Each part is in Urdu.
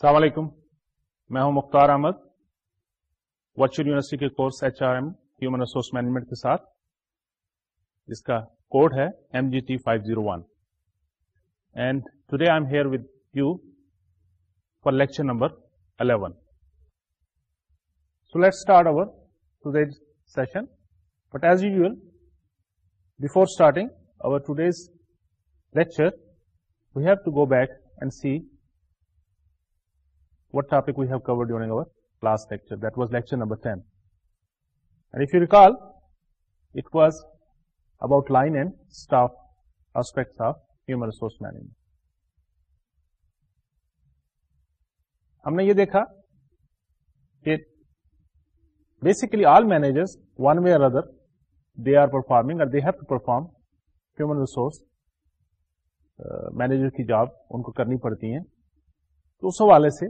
السلام علیکم میں ہوں مختار احمد ورچوئل یونیورسٹی کے course H R M human resource management کے ساتھ اس کا کوڈ ہے M G T five zero one and today I am here with you for lecture number eleven so let start over today's session but as you before starting over today's lecture we have to go back and see what topic we have covered during our last lecture. That was lecture number 10. And if you recall, it was about line and staff aspects of human resource management. ہم نے یہ دیکھا کہ basically all managers one way other they are performing اور they have to perform human resource manager کی جاب ان کو کرنی پڑتی ہیں تو اس حوالے سے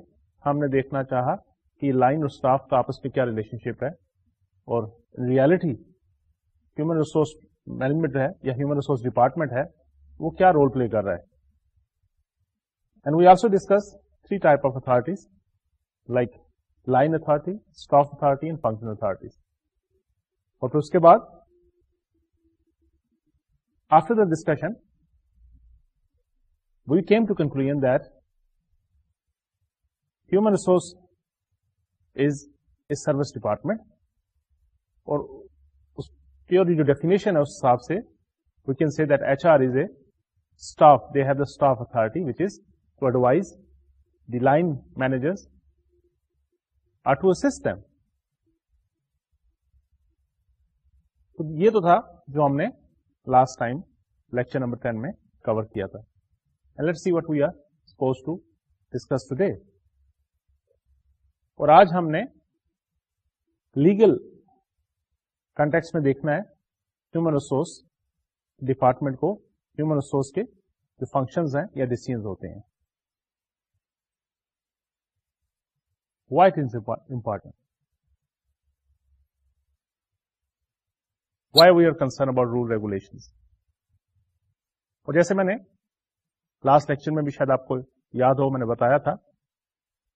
ہم نے دیکھنا چاہا کہ لائن اور اسٹاف کا آپس میں کیا ریلیشن شپ ہے اور ریالٹی ہیومن ریسورس مینجمنٹ ہے یا ہیومن ریسورس ڈپارٹمنٹ ہے وہ کیا رول پلے کر رہا ہے and we also discuss three type of authorities like line authority staff authority and function authorities اور پھر اس کے بعد after the discussion we came to conclude that human resource is a service department اور اس پیورلی جو ڈیفینیشن ہے اس حساب سے we can see that H R is a staff they have the staff authority which is to advise the line or to stem تو یہ تو تھا جو ہم نے last time lecture number ten میں کور کیا تھا let see what we are suppose to discuss today اور آج ہم نے لیگل کنٹیکس میں دیکھنا ہے ہیومن ریسورس ڈپارٹمنٹ کو ہیومن ریسورس کے جو فنکشن ہیں یا ڈسیزنز ہوتے ہیں why is important why we are concern about rule regulation اور جیسے میں نے لاسٹ لیکچر میں بھی شاید آپ کو یاد ہو میں نے بتایا تھا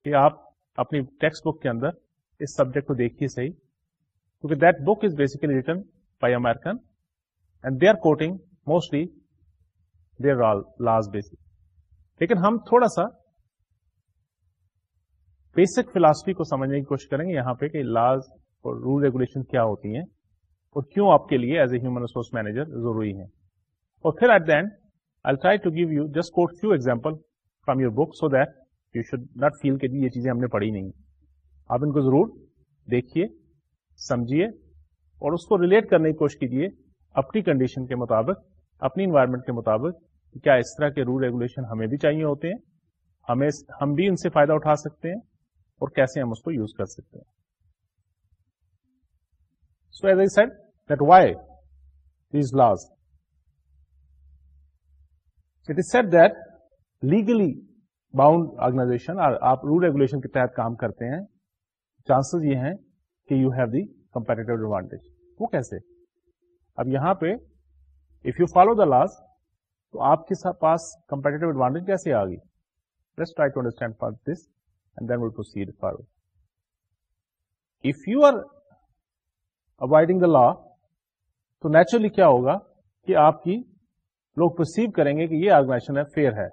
کہ آپ اپنی ٹیکسٹ بک کے اندر اس سبجیکٹ کو دیکھیے صحیح کیونکہ that book is basically written by American and they are quoting mostly they are all laws basic لیکن ہم تھوڑا سا بیسک فلاسفی کو سمجھنے کی کوشش کریں گے یہاں پہ کہ لاز اور رول ریگولیشن کیا ہوتی ہیں اور کیوں آپ کے لیے as a human resource manager ضروری ہے اور پھر at the end I try to give you just quote few example from your book so that you should not feel کہ جی یہ چیزیں ہم نے پڑھی نہیں آپ ان کو ضرور دیکھیے سمجھیے اور اس کو ریلیٹ کرنے کی کوشش کیجیے اپنی کنڈیشن کے مطابق اپنی انوائرمنٹ کے مطابق کیا اس طرح کے رول ریگولیشن ہمیں بھی چاہیے ہوتے ہیں ہمیں ہم بھی ان سے فائدہ اٹھا سکتے ہیں اور کیسے ہم اس کو یوز کر سکتے ہیں so as I said that why these laws it is said that legally bound organization آپ رول ریگولیشن کے تحت کام کرتے ہیں چانسز یہ ہیں کہ you have the competitive advantage وہ کیسے اب یہاں پہ if you follow the laws تو آپ کے پاس کمپیٹیو ایڈوانٹیج کیسے آ گئی let's try to understand for this and then will proceed for if you are avoiding the law تو نیچرلی کیا ہوگا کہ آپ کی لوگ پرسیو کریں گے کہ یہ آرگنائزیشن ہے فیئر ہے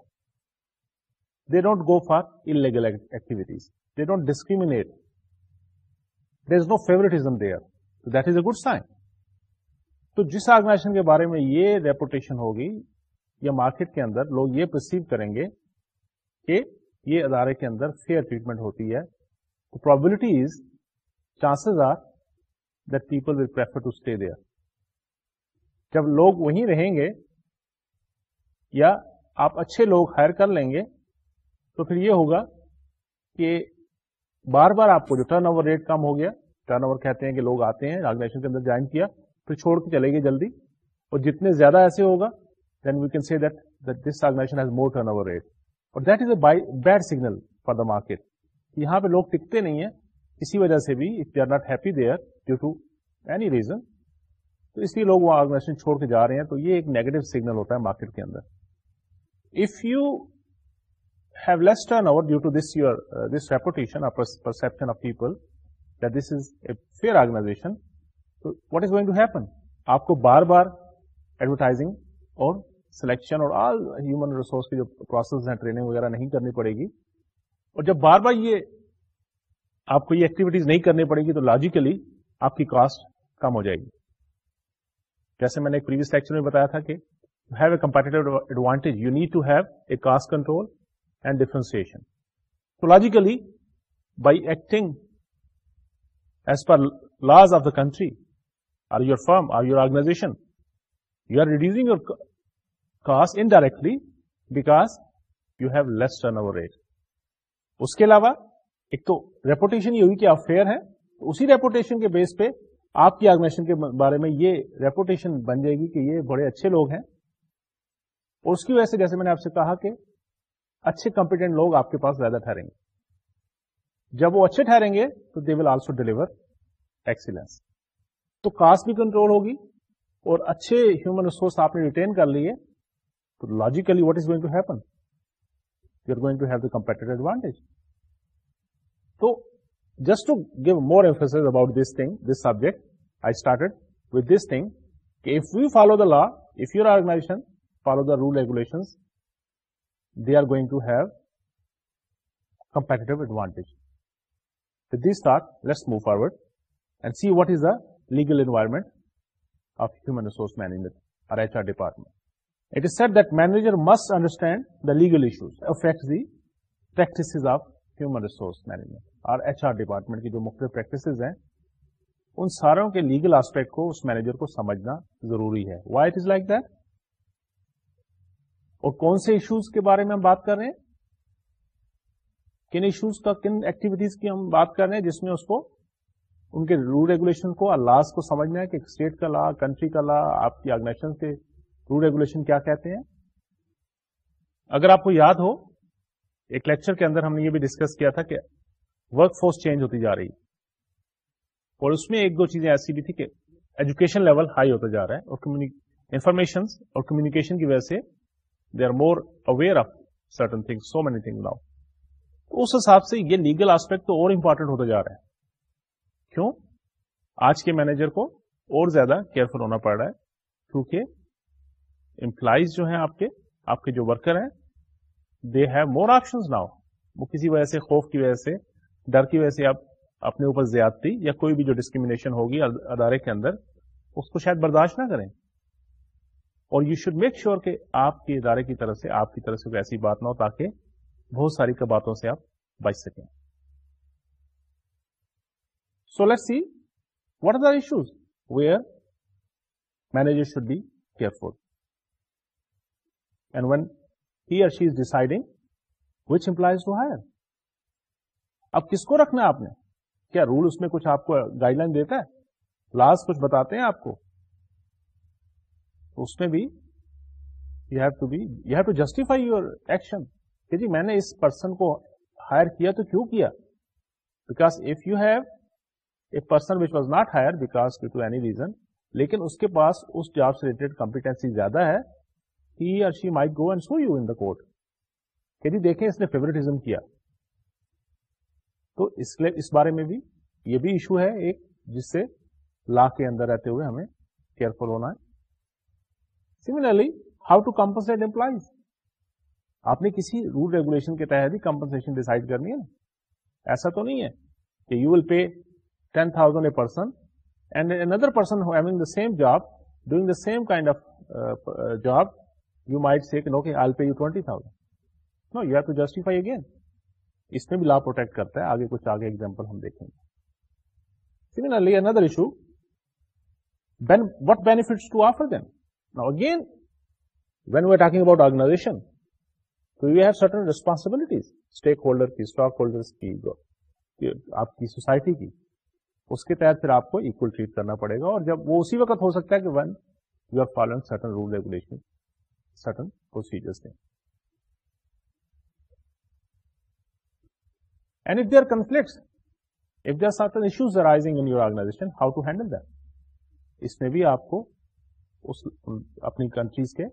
don't go for illegal activities they don't discriminate this no favouritism they تو that is a good sign تو جس آرگنائزیشن کے بارے میں یہ ریپوٹیشن ہوگی یا مارکیٹ کے اندر لوگ یہ پرسیو کریں گے کہ یہ ادارے کے اندر فیئر ٹریٹمنٹ ہوتی ہے probability is chances are that people will prefer to stay there جب لوگ وہیں رہیں گے یا آپ اچھے لوگ ہائر کر لیں گے تو پھر یہ ہوگا کہ بار بار آپ کو جو ٹرن اوور ریٹ کم ہو گیا ٹرن اوور کہتے ہیں کہ لوگ آتے ہیں آرگنائزیشن کے کے اندر جوائن کیا پھر چھوڑ چلے گی جلدی اور جتنے زیادہ ایسے ہوگا then we can see that this organization has more turnover rate اور that is a bad signal for the market یہاں پہ لوگ ٹکتے نہیں ہیں اسی وجہ سے بھی if they are not happy they due to any reason تو اس لیے لوگ وہ آرگنائزیشن چھوڑ کے جا رہے ہیں تو یہ ایک نیگیٹو سگنل ہوتا ہے مارکیٹ کے اندر if you have less turnover due to this uh, this your uh, least turn perception of people that this is a fair organization so what is going to happen آپ کو بار بار ایڈورٹائز اور سلیکشن اور جو پروسیز وغیرہ نہیں کرنی پڑے گی اور جب بار بار یہ آپ کو یہ ایکٹیویٹی نہیں کرنی پڑے گی تو لاجیکلی آپ کی کاسٹ کم ہو جائے گی جیسے میں نے ایکسن میں بتایا تھا کہ you have a competitive advantage you need to have a cost control differentiation. So by acting as per per of the country or or your or your organization you are are your cost indirectly because you have less turnover rate اس کے علاوہ ایک تو ریپوٹیشن یہ ہوئی کہ آپ فیئر ہیں اسی ریپوٹیشن کے بیس پہ آپ کی آرگنائزیشن کے بارے میں یہ ریپوٹیشن بن جائے گی کہ یہ بڑے اچھے لوگ ہیں اور اس کی وجہ سے جیسے میں نے آپ سے کہا کہ اچھے کمپیٹنٹ لوگ آپ کے پاس زیادہ ٹھہریں گے جب وہ اچھے ٹھہریں گے تو دے ول آلسو ایکسیلنس تو کاسٹ بھی کنٹرول ہوگی اور اچھے ہیومن ریسورس آپ نے ریٹین کر لیے تو logically what is going to happen you are going to have the competitive advantage تو just to give more about this thing this subject I start with this thing کہ if you follow the law if you organization follow the rule regulation are going to have competitive advantage this تھارٹ let's move forward and see what is the legal environment of human resource management set manager must understand legal issues affect these of human resource management or H R department کی جو مختلف پریکٹسز ہیں ان سارے کے لیگل آسپیکٹ کو اس مینجر کو سمجھنا ضروری ہے why it is like that اور کون سے ایشوز کے بارے میں ہم بات کر رہے ہیں کن ایشوز کا کن ایکٹیویٹیز کی ہم بات کر رہے ہیں جس میں اس کو ان کے رول ریگولیشن کو اللہ کو سمجھنا ہے کہ اسٹیٹ کا لا کنٹری کا لا آپ کی آرگنائزیشن کے رول ریگولیشن کیا کہتے ہیں اگر آپ کو یاد ہو ایک لیکچر کے اندر ہم نے یہ بھی ڈسکس کیا تھا کہ ورک فورس چینج ہوتی جا رہی اور اس میں ایک دو چیزیں ایسی بھی تھی کہ ایجوکیشن لیول ہائی ہوتا جا رہا ہے اور انفارمیشن اور کمیونیکیشن کی وجہ سے they are more aware of certain thing so many thing now اس حساب سے یہ لیگل آسپیکٹ تو اور امپورٹنٹ ہوتا جا رہا ہے کیوں آج کے مینیجر کو اور زیادہ کیئرفل ہونا پڑ رہا ہے کیونکہ امپلائیز جو ہیں آپ کے آپ کے جو ورکر ہیں they have more option now وہ کسی وجہ سے خوف کی وجہ سے ڈر کی وجہ سے آپ اپنے اوپر زیادتی یا کوئی بھی جو ڈسکریمنیشن ہوگی ادارے کے اندر اس کو شاید برداشت نہ کریں اور یو شوڈ میک شیور کہ آپ کے ادارے کی طرف سے آپ کی طرف سے کوئی ایسی بات نہ ہو تاکہ بہت ساری باتوں سے آپ بچ سکیں so let see what are the issues where manager should be careful and when he or she is deciding which employees to hire اب کس کو رکھنا ہے آپ نے کیا رول اس میں کچھ آپ کو گائڈ لائن دیتا ہے لاسٹ کچھ بتاتے ہیں آپ کو تو اس میں بھی you have to be you have to justify your action کہ جی میں نے اس پرسن کو ہائر کیا تو کیوں کیا because if you have a person which was not hire because due to any reason لیکن اس کے پاس اس جاب سے ریلیٹڈ کمپیٹنسی زیادہ ہے ہی اور she may go and so you in court کہ جی دیکھیں اس نے فیوریٹزم کیا تو اس لیے اس بارے میں بھی یہ بھی ایشو ہے ایک جس سے لا کے اندر رہتے ہوئے ہمیں کیئرفل ہونا ہے similarly how to compensate employees آپ نے کسی رول ریگولیشن کے تحت ہی کمپنسن ڈیسائڈ کرنی ہے نا ایسا تو نہیں ہے کہ you will pay ten thousand a person and person having the same job doing the same kind of job you might might I pay you twenty thousand no you have to justify again اس میں بھی لا پروٹیکٹ کرتا ہے آگے کچھ آگے ایگزامپل ہم دیکھیں گے similarly another issue what benefit again when we are talking about organization responsibilities stakeholder کی اسٹاک ہولڈر کی آپ کی society کی اس کے تحت پھر آپ کو equal treat کرنا پڑے گا اور جب وہ اسی وقت ہو سکتا ہے کہ when you certain certain rule regulation, procedures thing. And if there are conflicts, if there are certain issues arising in your organization, how to handle them? اس میں بھی آپ کو اس اپنی کنٹریز کے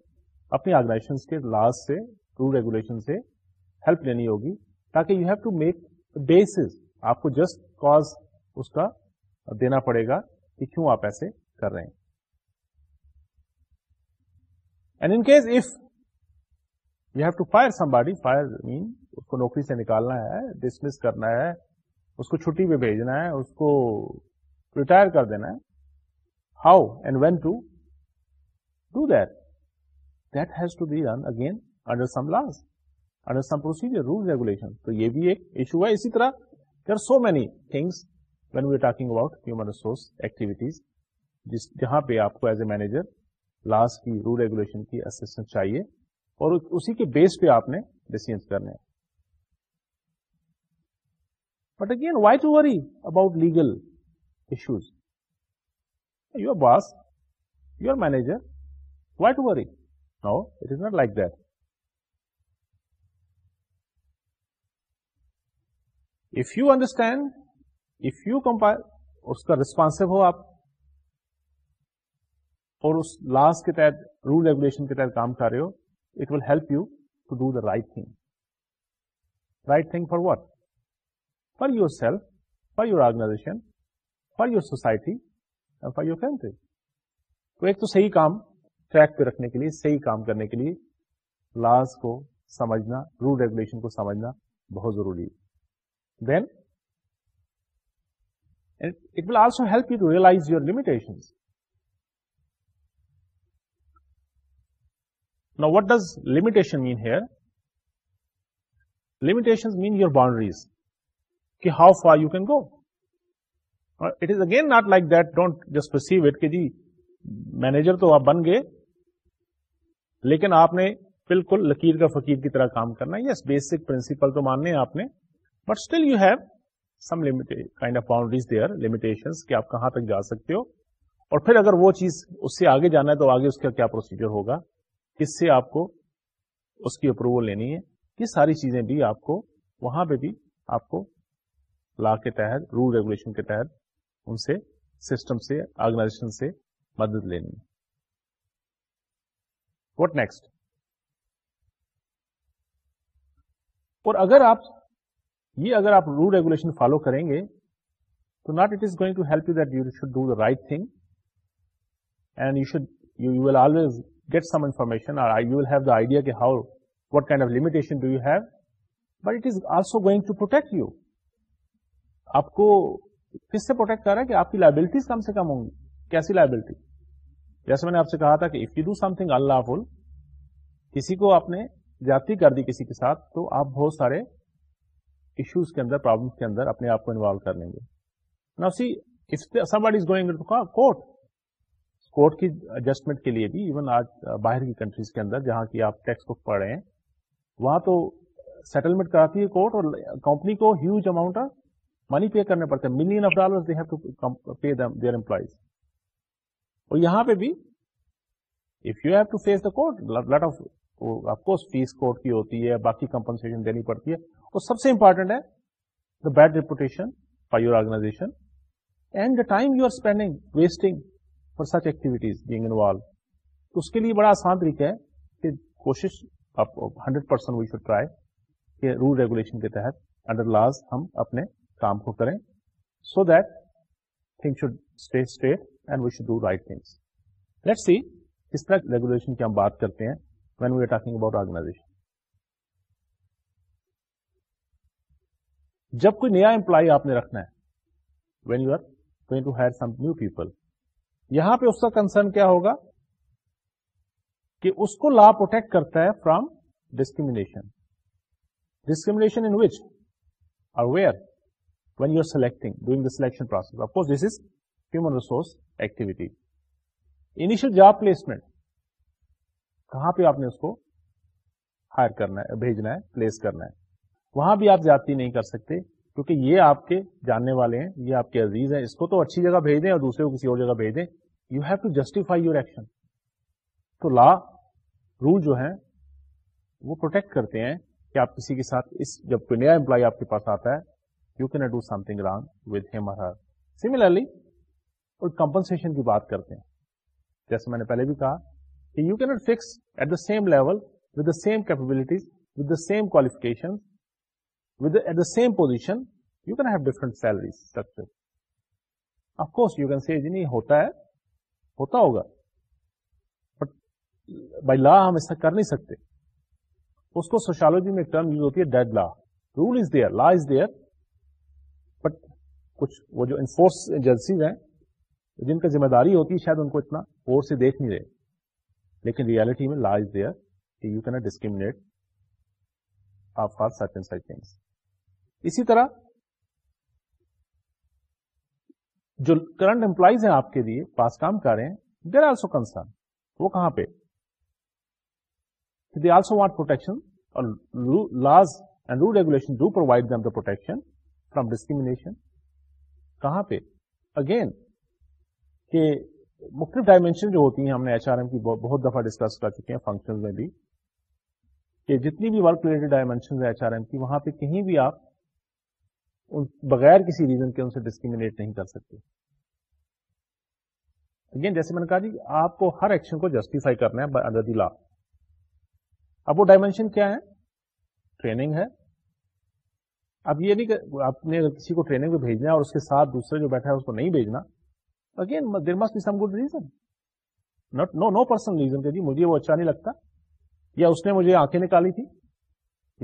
اپنی آرگنائزیشن کے لاس سے رول ریگولیشن سے ہیلپ لینی ہوگی تاکہ you have to make base آپ کو جسٹ کاز اس کا دینا پڑے گا کہ کیوں آپ ایسے کر رہے ہیں اس کو نوکری سے نکالنا ہے ڈسمس کرنا ہے اس کو چھٹی پہ بھیجنا ہے اس کو ریٹائر کر دینا ہے how and when to does to be run again under some laws under some proceed rule regulation تو یہ بھی ایک ایشو ہے اسی طرح so many things when we talking about resource activities جہاں پہ آپ کو ایز اے مینیجر لاس کی رول ریگولیشن کی اصسٹنٹ چاہیے اور اسی کے بیس پہ آپ نے ڈیسیجنس کرنے but again why to worry about legal issues you boss your manager what No, it is not like that If you understand if you compile, اس کا ریسپانسو ہو آپ اور اس لاسٹ کے تحت رول ریگولیشن کے تحت کام کر رہے ہو it will help you to do the right thing right thing for what for yourself for your organization for your society for your country تو ایک تو صحیح کام ٹریک پہ رکھنے کے لیے صحیح کام کرنے کے لیے لاز کو سمجھنا رول ریگولیشن کو سمجھنا بہت ضروری ہے then it will also help you to realize your limitation نا what does limitation mean here limitation mean your boundaries کہ how far you can go it is again not like that don't just it کہ جی مینیجر تو آپ بن گئے لیکن آپ نے بالکل لکیر کا فقیر کی طرح کام کرنا ہے یس بیسک پرنسپل تو ماننے آپ نے but still you have some kind of boundaries there limitation کہ آپ کہاں تک جا سکتے ہو اور پھر اگر وہ چیز اس سے آگے جانا ہے تو آگے اس کا کیا پروسیجر ہوگا کس سے آپ کو اس کی اپروول لینی ہے یہ ساری چیزیں بھی آپ کو وہاں پہ بھی آپ کو لا کے تحت رول ریگولیشن کے تحت ان سے سسٹم سے آرگنائزیشن سے مدد لینی ہے وٹ نیکسٹ اور اگر آپ یہ اگر آپ رول ریگولیشن فالو کریں گے تو not it is going to help you that you should do the right thing and you should you well always get some information idea کہ how what kind of limitation do you have but it is also going to protect you آپ کو کس سے پروٹیکٹ کر رہا ہے کہ آپ کی لائبلٹیز کم سے کم ہوں گی کیسی لائبلٹی جیسے میں نے آپ سے کہا تھا کہ if you do something unlawful کسی کو آپ نے جاتی کر دی کسی کے ساتھ تو آپ بہت سارے ایشوز کے اندر پرابلم کے اندر اپنے آپ کو انوالو کر لیں گے کی ایڈجسٹمنٹ کے لیے بھی ایون آج باہر کی کنٹریز کے اندر جہاں کی آپ ٹیکسٹ بک پڑھ رہے ہیں وہاں تو سیٹلمنٹ کراتی ہے کورٹ اور کمپنی کو huge amount of money pay کرنے پڑتے ہیں million of dollar they have to pay their employees اور یہاں پہ بھی if you have to face the court lot of of course face court کی ہوتی ہے باقی کمپنسن دینی پڑتی ہے اور سب سے امپورٹنٹ ہے the bad reputation for your organization and the time you are spending wasting for such activities being involve تو اس کے لیے بڑا آسان طریقہ ہے کہ کوشش آپ hundred percent we should try کہ رول ریگولیشن کے تحت انڈر لاز ہم اپنے کام کو کریں so that thing should stay state and we should do right things let see کس طرح ریگولیشن کی ہم بات کرتے ہیں when we are talking about organization جب کوئی نیا امپلائی آپ نے رکھنا ہے when you are going to hire some new people یہاں پہ اس کا کنسرن کیا ہوگا کہ اس کو لا پروٹیکٹ کرتا ہے from discrimination discrimination in which اور where when you are selecting doing the selection process of course this is human resource activity initial job placement کہاں پہ آپ نے اس کو ہائر کرنا ہے بھیجنا ہے پلیس کرنا ہے وہاں بھی آپ نہیں کر سکتے کیونکہ یہ آپ کے جاننے والے ہیں یہ آپ کے عزیز ہیں اس کو تو اچھی جگہ بھیج دیں اور دوسرے کو کسی اور جگہ بھیج دیں you have to justify your action تو لا رول جو ہیں وہ پروٹیکٹ کرتے ہیں کہ آپ کسی کے ساتھ اس جب کوئی نیا امپلائی آپ کے پاس آتا ہے you can do something wrong Hare similarly compensation کی بات کرتے ہیں جیسے میں نے پہلے بھی کہا کہ you can't fix at the same level with the same capabilities with the same qualification at the same position you can have different salary structure of course you can see نہیں ہوتا ہے ہوتا ہوگا بٹ بائی لا ہم اس طرح کر نہیں سکتے اس کو سوشالوجی میں ایک ٹرم یوز ہوتی ہے that law rule is there law is there but کچھ وہ جو انفورس ایجنسیز ہیں جن کا ذمہ داری ہوتی ہے شاید ان کو اتنا اور سے دیکھ نہیں رہے لیکن ریالٹی میں دیئر کہ یو کینٹ ڈسکریمنیٹ آپ for such and such things اسی طرح جو کرنٹ امپلائیز ہیں آپ کے لیے پاس کام کر رہے ہیں دیر آلسو کنسرن وہ کہاں پہ دے آلسو وانٹ پروٹیکشن اور laws and rule regulation do provide them the protection from discrimination کہاں پہ اگین کہ مختلف ڈائمینشن جو ہوتی ہیں ہم نے ایچ آر ایم کی بہت دفعہ ڈسکس کر چکے ہیں فنکشن میں بھی کہ جتنی بھی work related dimension H R M کی وہاں پہ کہیں بھی آپ بغیر کسی ریزن کے ان سے ڈسکریمنیٹ نہیں کر سکتے اگین جیسے میں نے کہا جی آپ کو ہر ایکشن کو جسٹیفائی کرنا ہے اب وہ ڈائمینشن کیا ہے ٹریننگ ہے اب یہ نہیں کہ آپ نے کسی کو ٹریننگ پہ بھیجنا ہے اور اس کے ساتھ دوسرے جو بیٹھا ہے اس کو نہیں بھیجنا again there must be some good reason not no no personal reason کہ جی مجھے وہ اچھا نہیں لگتا یا اس نے مجھے آنکھیں نکالی تھی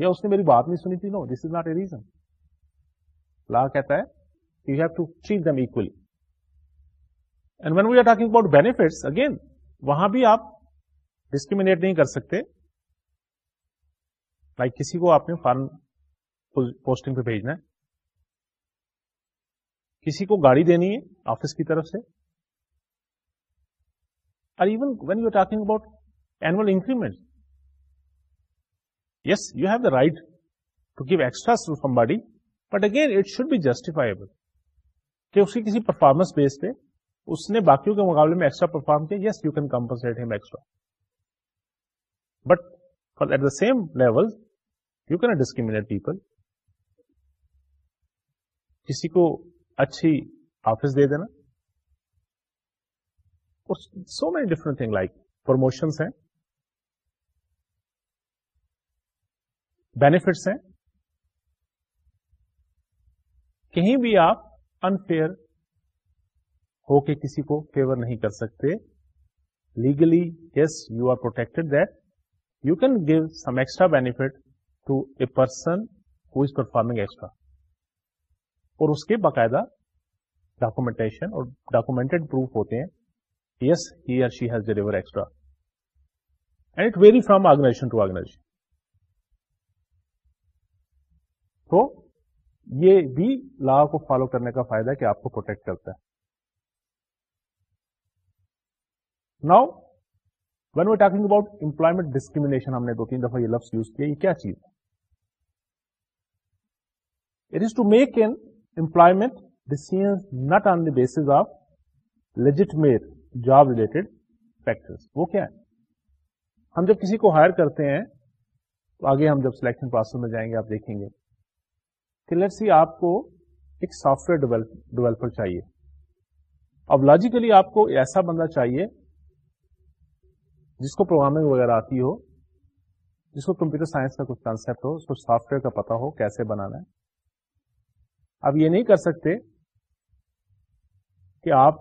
یا اس نے میری بات نہیں سنی تھی no this is not a reason law کہتا ہے you have to treat them equally and when we are talking about benefits again وہاں بھی آپ ڈسکریمنیٹ نہیں کر سکتے لائک کسی کو آپ نے فارن پوسٹنگ پہ بھیجنا ہے کسی کو گاڑی دینی ہے آفس کی طرف سے اور even when you talking about annual increment yes you have the right to give extra body but again it should be justifiable کہ اس کی کسی پرفارمنس بیس پہ اس نے باقیوں کے مقابلے میں ایکسٹرا پرفارم کیا yes you can compensate extra but at the same level you can discriminate discriminate people کسی کو اچھی آفس دے دینا اور so many different thing like promotions ہیں بینیفٹس ہیں کہیں بھی آپ انفیئر ہو کے کسی کو فیور نہیں کر سکتے legally yes you are protected that you can give some extra benefit to a person who is performing extra اور اس کے باقاعدہ ڈاکومنٹیشن اور ڈاکومینٹڈ پروف ہوتے ہیں yes he or she has extra and it vary from organization to organization تو یہ بھی لا کو فالو کرنے کا فائدہ کہ آپ کو پروٹیکٹ کرتا ہے now when we talking about employment discrimination ہم نے دو تین دفعہ یہ لفظ یوز کیا یہ کیا چیز ہے it is to make an employment decisions not on the basis of legitimate job related factors وہ کیا ہے ہم جب کسی کو ہائر کرتے ہیں تو آگے ہم جب سلیکشن پروسیس میں جائیں گے آپ دیکھیں گے کہ لیٹ سی آپ کو ایک سافٹ ویئر ڈیولپر چاہیے اب لاجیکلی آپ کو ایسا بندہ چاہیے جس کو پروگرامنگ وغیرہ آتی ہو جس کو کمپیوٹر سائنس کا کچھ کانسیپٹ ہو اس کو سافٹ ویئر کا پتا ہو کیسے بنانا ہے آپ یہ نہیں کر سکتے کہ آپ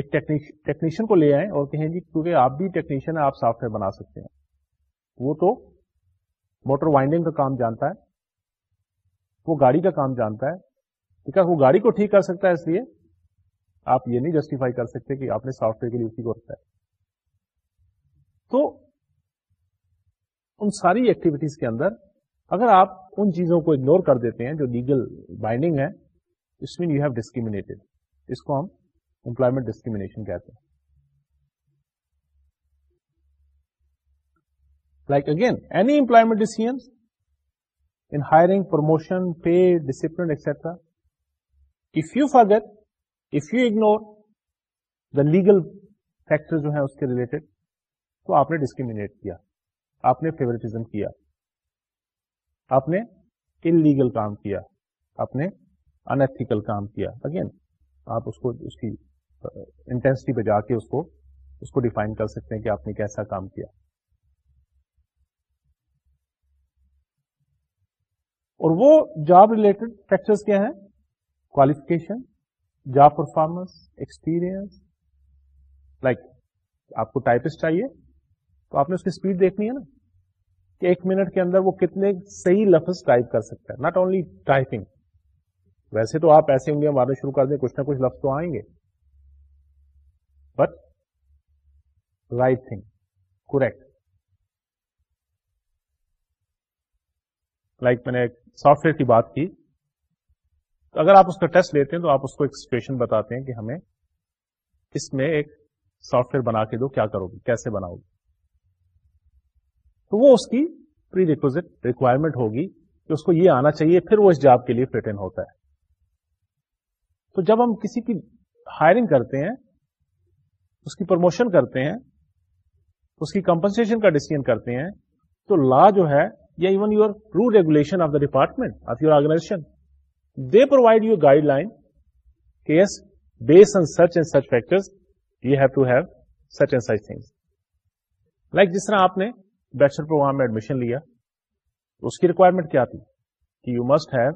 ایک ٹیکنیشین کو لے آئے اور کہیں جی کیونکہ آپ بھی ٹیکنیشین آپ سافٹ ویئر بنا سکتے ہیں وہ تو موٹر وائنڈنگ کا کام جانتا ہے وہ گاڑی کا کام جانتا ہے ہے وہ گاڑی کو ٹھیک کر سکتا ہے اس لیے آپ یہ نہیں جسٹیفائی کر سکتے کہ آپ نے سافٹ ویئر کے لیے اسی کو رکھا ہے تو ان ساری ایکٹیویٹیز کے اندر اگر آپ ان چیزوں کو اگنور کر دیتے ہیں جو لیگل بائنڈنگ ہے اس مین یو ہیو ڈسکریمنیٹڈ اس کو ہم امپلائمنٹ ڈسکریمنیشن کہتے ہیں like again any employment decision in hiring promotion pay discipline extra if you forget if you ignore the legal factor جو ہیں اس کے ریلیٹڈ تو آپ نے ڈسکریمنیٹ کیا آپ نے فیوریٹزم کیا آپ نے انلیگل کام کیا آپ نے انتھیکل کام کیا اگین آپ اس کو اس کی انٹینسٹی پہ جا کے اس کو اس کو ڈیفائن کر سکتے ہیں کہ آپ نے کیسا کام کیا اور وہ جاب ریلیٹڈ فیکٹرز کیا ہیں qualification job performance experience like آپ کو ٹائپسٹ چاہیے تو آپ نے اس کی اسپیڈ دیکھنی ہے نا کہ ایک منٹ کے اندر وہ کتنے صحیح لفظ ٹائپ کر سکتا ہے ناٹ اونلی ٹائپنگ ویسے تو آپ ایسے انگلیاں مارنا شروع کر دیں کچھ نہ کچھ لفظ تو آئیں گے but right thing correct like میں نے سافٹ ویئر کی بات کی تو اگر آپ اس کا ٹیسٹ لیتے ہیں تو آپ اس کو ایک سچویشن بتاتے ہیں کہ ہمیں اس میں ایک سافٹ ویئر بنا کے دو کیا کرو گی کیسے بناؤ گی تو وہ اس کی پری ریکوزٹ ریکوائرمنٹ ہوگی کہ اس کو یہ آنا چاہیے پھر وہ اس جاب کے لیے فیٹنگ ہوتا ہے تو جب ہم کسی کی ہائرنگ کرتے ہیں اس کی پروموشن کرتے ہیں اس کی کمپنسن کا ڈیسیزن کرتے ہیں تو لا جو ہے یا even your rule regulation of the department of your organization they provide you guideline کہ yes base on such and such factor you have to have such and such things like جس طرح آپ نے بیچلر پروگرام میں ایڈمیشن لیا اس کی ریکوائرمنٹ کیا تھی کہ یو مسٹ ہیو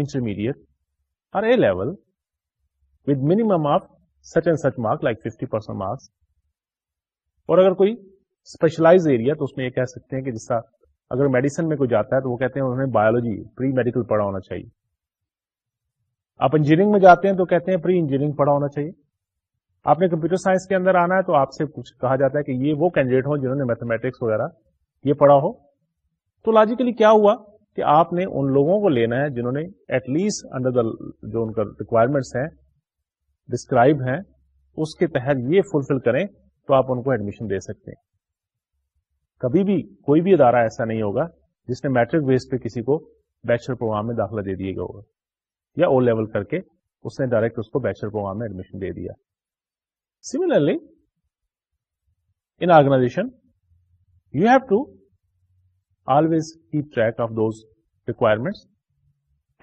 انٹرمیڈیٹ اور A level with minimum of such and such mark like fifty percent marks اور اگر کوئی اسپیشلائز ایریا تو اس میں یہ کہہ سکتے ہیں کہ جس کا اگر میڈیسن میں کوئی جاتا ہے تو وہ کہتے ہیں بایولوجی پری میڈیکل پڑھا ہونا چاہیے آپ انجینئرنگ میں جاتے ہیں تو کہتے ہیں پری انجینئرنگ پڑھا ہونا چاہیے آپ نے کمپیوٹر سائنس کے اندر آنا ہے تو آپ سے کچھ کہا جاتا ہے کہ یہ وہ کینڈیڈیٹ ہوں جنہوں نے میتھمیٹکس وغیرہ یہ پڑھا ہو تو لاجیکلی کیا ہوا کہ آپ نے ان لوگوں کو لینا ہے جنہوں نے ایٹ لیسٹ انڈر دا جو ان کا ریکوائرمنٹس ہیں ڈسکرائب ہیں اس کے تحت یہ فلفل کریں تو آپ ان کو ایڈمیشن دے سکتے ہیں کبھی بھی کوئی بھی ادارہ ایسا نہیں ہوگا جس نے میٹرک بیس پہ کسی کو بیچلر پروگرام میں داخلہ دے دیے گیا ہوگا یا او لیول کر کے اس نے ڈائریکٹ اس کو بیچلر پروگرام میں ایڈمیشن دے دیا similarly in organization you have to always keep track of those requirements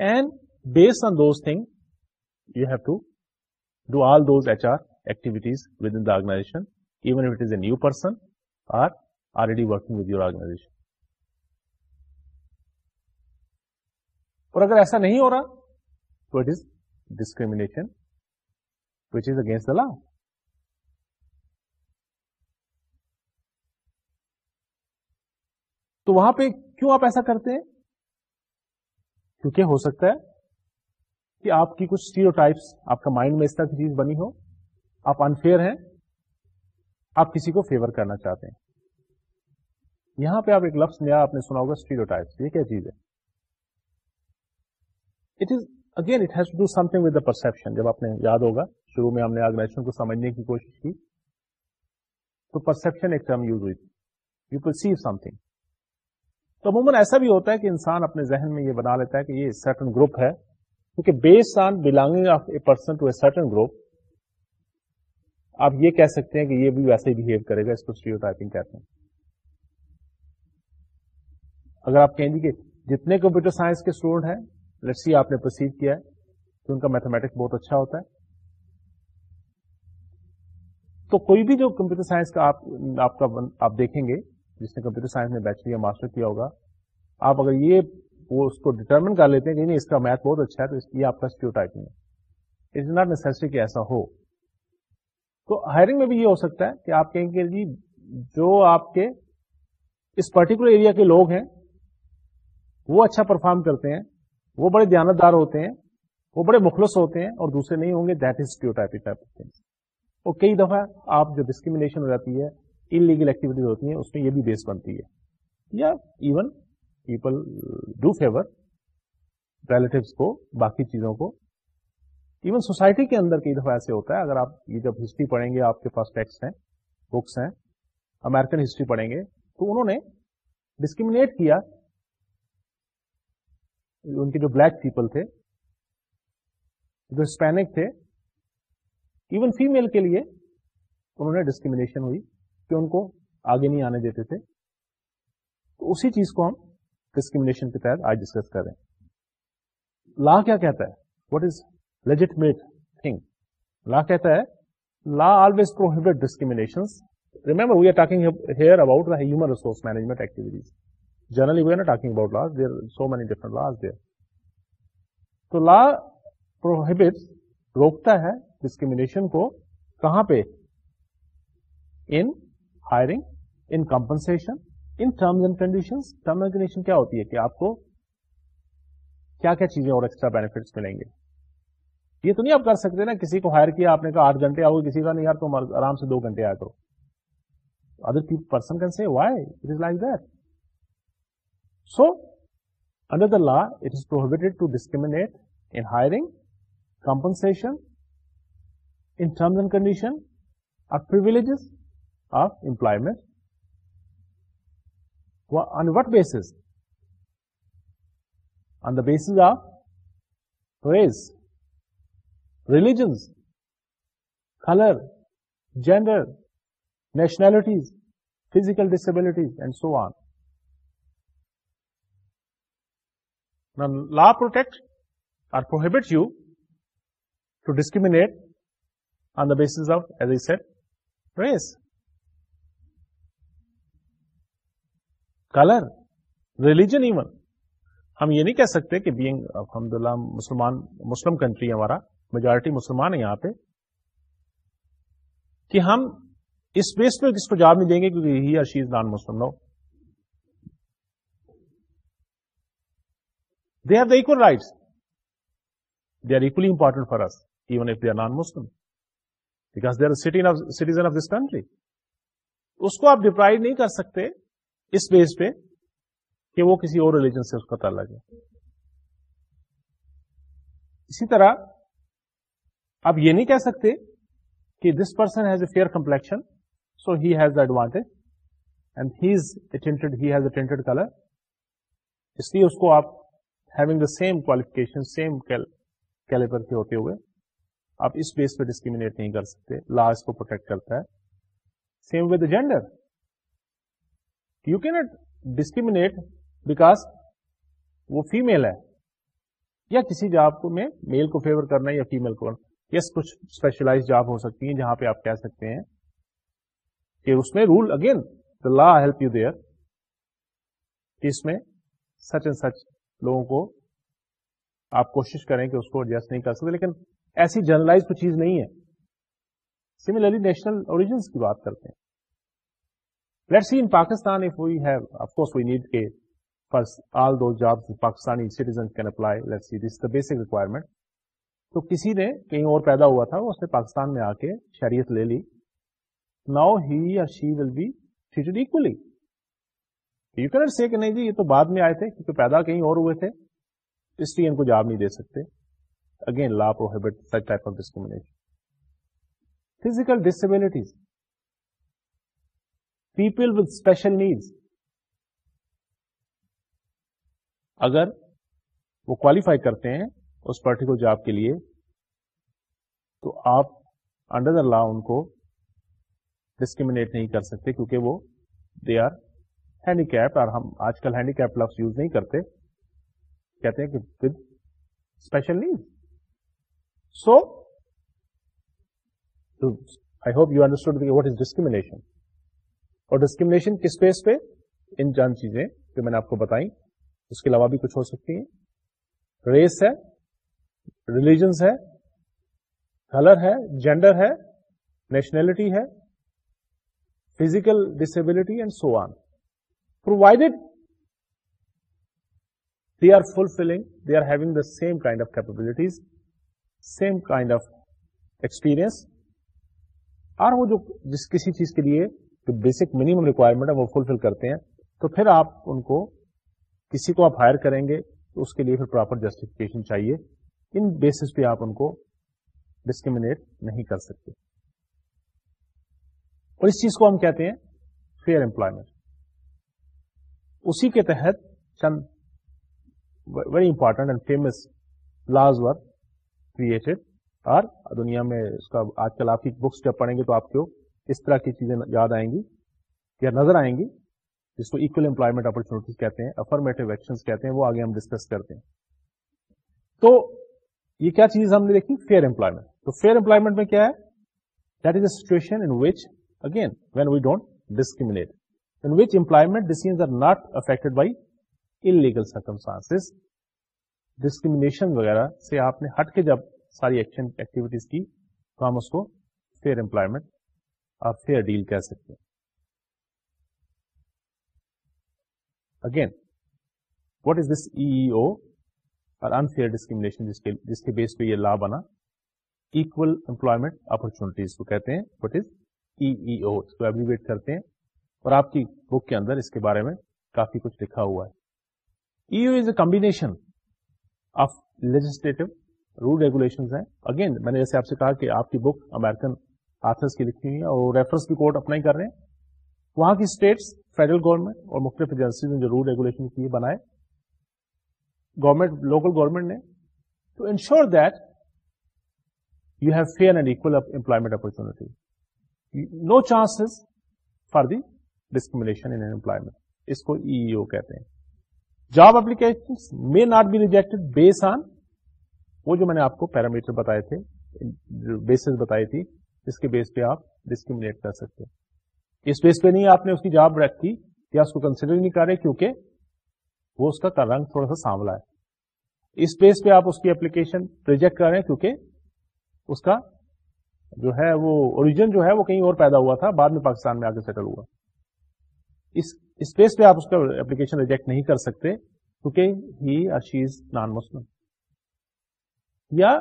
and based on those thing you have to do all those H R activities within the if even it is a new person or already working with your organization اور اگر ایسا نہیں ہو رہا تو it is discrimination which is against the law تو وہاں پہ کیوں آپ ایسا کرتے ہیں کیونکہ ہو سکتا ہے کہ آپ کی کچھ ٹائپس آپ کا مائنڈ میں اس طرح کی چیز بنی ہو آپ انفیئر ہیں آپ کسی کو فیور کرنا چاہتے ہیں یہاں پہ آپ ایک لفظ نیا آپ نے سنا ہوگا ٹائپس یہ کیا چیز ہے it is again it has to do something with the perception جب آپ نے یاد ہوگا شروع میں ہم نے آرگنائزیشن کو سمجھنے کی کوشش کی تو پرسپشن ایک ٹرم یوز ہوئی تھی یو پرسیو سم تھنگ تو عموماً ایسا بھی ہوتا ہے کہ انسان اپنے ذہن میں یہ بنا لیتا ہے کہ یہ سرٹن گروپ ہے کیونکہ base on belonging of a person to a certain group آپ یہ کہہ سکتے ہیں کہ یہ بھی ویسے ہی بہیو کرے گا اس کو اسٹیو ٹائپنگ کہتے ہیں اگر آپ کہیں گے کہ جتنے کمپیوٹر سائنس کے اسٹوڈنٹ ہیں لٹسی آپ نے پرسیو کیا ہے کہ ان کا میتھمیٹکس بہت اچھا ہوتا ہے تو کوئی بھی جو کمپیوٹر سائنس کا آپ, آپ کا آپ دیکھیں گے جس نے کمپیوٹر سائنس میں بیچلر یا ماسٹر کیا ہوگا آپ اگر یہ وہ اس کو ڈیٹرمن کر لیتے ہیں کہ نہیں اس کا میتھ بہت اچھا ہے تو آپ کا اسٹیو ناٹ کہ ایسا ہو تو ہائرنگ میں بھی یہ ہو سکتا ہے کہ آپ کہیں گے جی، جو آپ کے اس پرٹیکولر ایریا کے لوگ ہیں وہ اچھا پرفارم کرتے ہیں وہ بڑے دھیانتدار ہوتے ہیں وہ بڑے مخلص ہوتے ہیں اور دوسرے نہیں ہوں گے دیٹ از اسٹیو ٹائپنگ اور کئی دفعہ آپ جو ڈسکریمنیشن ہو جاتی ہے ان لیگل ایکٹیویٹیز ہوتی ہیں اس میں یہ بھی بیس بنتی ہے یا even people do favour relatives کو باقی چیزوں کو ایون سوسائٹی کے اندر کئی دفعہ ایسے ہوتا ہے اگر آپ یہ جب ہسٹری پڑھیں گے آپ کے پاس ٹیکسٹ ہیں بکس ہیں امیرکن ہسٹری پڑھیں گے تو انہوں نے ڈسکریمنیٹ کیا ان کے جو بلیک پیپل تھے جو اسپینک تھے ایون فیمل کے لیے انہوں نے ڈسکریمنیشن ہوئی کہ ان کو آگے نہیں آنے دیتے تھے تو اسی چیز کو ہم ڈسکریمنیشن کے تحت آج ڈسکس کر رہے ہیں لا کیا کہتا ہے what is legitimate thing law کہتا ہے law always prohibit discrimination remember we are talking here about human resource management activities generally we are talking about laws there so many different laws there تو لا پروہیبٹ روکتا ہے ڈسکریمنیشن کو کہاں پہ in hiring in in terms and condition term and condition کیا ہوتی ہے کہ آپ کو کیا کیا چیزیں اور ایکسٹرا بینیفٹس ملیں گے یہ تو نہیں آپ کر سکتے نا کسی کو ہائر کیا آپ نے کہا آٹھ گھنٹے آؤ کسی کا نہیں یار تم آرام سے دو گھنٹے آیا کرو other person can see why it is like that so under the law it is prohibited to discriminate in hiring compensation terms and condition privileges of employment. On what basis? On the basis of race, religions, color, gender, nationalities, physical disabilities, and so on. Now, law protects or prohibits you to discriminate on the basis of, as I said, race. Colour religion even ہم یہ نہیں کہہ سکتے کہ بینگ الحمد للہ مسلمان مسلم کنٹری ہمارا میجورٹی مسلمان ہے یہاں پہ کہ ہم اس بیس میں کس کو جواب نہیں دیں گے کیونکہ he is non Muslim no they have the equal rights they are equally important for us even if they are non Muslim because they are citizen of this country اس کو آپ ڈپرائڈ نہیں کر سکتے اس بیس پہ کہ وہ کسی اور ریلیجن سے اس کا تعلق ہے اسی طرح آپ یہ نہیں کہہ سکتے کہ this person has a fair complexion so has the advantage and has attended colour اس لیے اس کو آپ having the same qualification same calibre کے ہوتے ہوئے آپ اس بیس پہ ڈسکریمنیٹ نہیں کر سکتے لا اس کو پروٹیکٹ کرتا ہے same with gender you can not discriminate because وہ فیمل ہے یا کسی جاب کو میں میل کو فیور کرنا یا فیمل کو یس کچھ اسپیشلائز جاب ہو سکتی ہیں جہاں پہ آپ کہہ سکتے ہیں کہ اس میں rule again the law help you there اس میں سچ اینڈ سچ لوگوں کو آپ کوشش کریں کہ اس کو ایڈجسٹ نہیں کر سکتے لیکن ایسی جرنلائز کوئی چیز نہیں ہے سملرلی نیشنل اوریجنس کی بات کرتے ہیں نہیں ج یہ تو بعد میں آئے تھے کیونکہ پیدا کہیں اور ہوئے تھے اسٹری ان کو جواب نہیں دے سکتے again law prohibit of discrim physical disabilities people with special needs اگر وہ کوالیفائی کرتے ہیں اس پرٹیکولر جاب کے لیے تو آپ انڈر دا لا ان کو ڈسکریمنیٹ نہیں کر سکتے کیونکہ وہ دے آر ہینڈیکیپ اور ہم آج کل ہینڈیکیپ لفظ یوز نہیں کرتے کہتے ہیں کہ with special need so I hope you understand what is discrimination اور ڈسکریمنیشن کس پیس پہ ان چند چیزیں جو میں نے آپ کو بتائی اس کے علاوہ بھی کچھ ہو سکتی ہیں ریس ہے ریلیجنس ہے کلر ہے جینڈر ہے نیشنلٹی ہے physical disability and so on provided they are fulfilling they are having the same kind of capabilities same kind of experience اور وہ جو جس کسی چیز کے لیے جو بیسک منیمم ریکوائرمنٹ ہے وہ فلفل کرتے ہیں تو پھر آپ ان کو کسی کو آپ ہائر کریں گے تو اس کے لیے پھر پراپر جسٹیفکیشن چاہیے ان بیسس پہ آپ ان کو ڈسکریمنیٹ نہیں کر سکتے اور اس چیز کو ہم کہتے ہیں فیئر امپلائمنٹ اسی کے تحت چند very important and famous laws were created اور دنیا میں اس کا آج کل آپ کی بکس جب پڑھیں گے تو آپ کو اس طرح کی چیزیں یاد آئیں گی یا نظر آئیں گی جس کو اکول امپلائمنٹ اپرچونیٹیز کہتے ہیں افرمیٹو ایکشن کہتے ہیں وہ آگے ہم ڈسکس کرتے ہیں تو یہ کیا چیز ہم نے دیکھی فیئر امپلائمنٹ تو فیئر امپلائمنٹ میں کیا ہے that is a situation in which again when we don't discriminate in which employment decisions are not affected by illegal circumstance discrimination وغیرہ سے آپ نے ہٹ کے جب ساری ایکشن ایکٹیویٹیز کی تو ہم اس کو فیئر امپلائمنٹ آپ فیئر ڈیل کہہ سکتے ہیں again what is this E اور انفیئر ڈسکریمنیشن جس کے بیس پہ یہ لا بنا اکول امپلائمنٹ اپرچونیٹیز کو کہتے ہیں وٹ از e e اس کو ایبریویٹ کرتے ہیں اور آپ کی بک کے اندر اس کے بارے میں کافی کچھ لکھا ہوا ہے EEO is a combination of legislative rule regulation ہیں اگین میں نے جیسے آپ سے کہا کہ آپ کی بک امیرکن آتھرس کی لکھی ہوئی ہیں اور ریفرنس بھی کورٹ اپنا ہی کر رہے ہیں وہاں کی اسٹیٹس فیڈرل گورنمنٹ اور مختلف ایجنسیز نے جو رول ریگولیشن کیے بنائے گورنمنٹ لوکل گورنمنٹ نے to ensure that you have fair and equal employment opportunity no chances for the discrimination in employment اس کو ای او کہتے ہیں job application may not be rejected base on وہ جو میں نے آپ کو پیرامیٹر بتائے تھے بیسز بتائی تھی جس کے بیس پہ آپ ڈسکریمنیٹ کر سکتے اس بیس پہ نہیں آپ نے اس کی جاب رکھی یا اس کو کنسیڈر نہیں کر رہے کیونکہ وہ اس کا رنگ تھوڑا سا سانولا ہے اس بیس پہ آپ اس کی اپلیکیشن ریجیکٹ کر رہے ہیں کیونکہ اس کا جو ہے وہ اوریجن جو ہے وہ کہیں اور پیدا ہوا تھا بعد میں پاکستان میں آ کے سیٹل ہوا اس اسپیس پہ آپ اس کا اپلیکیشن ریجیکٹ نہیں کر سکتے کیونکہ ہی شی از نان مسلم یا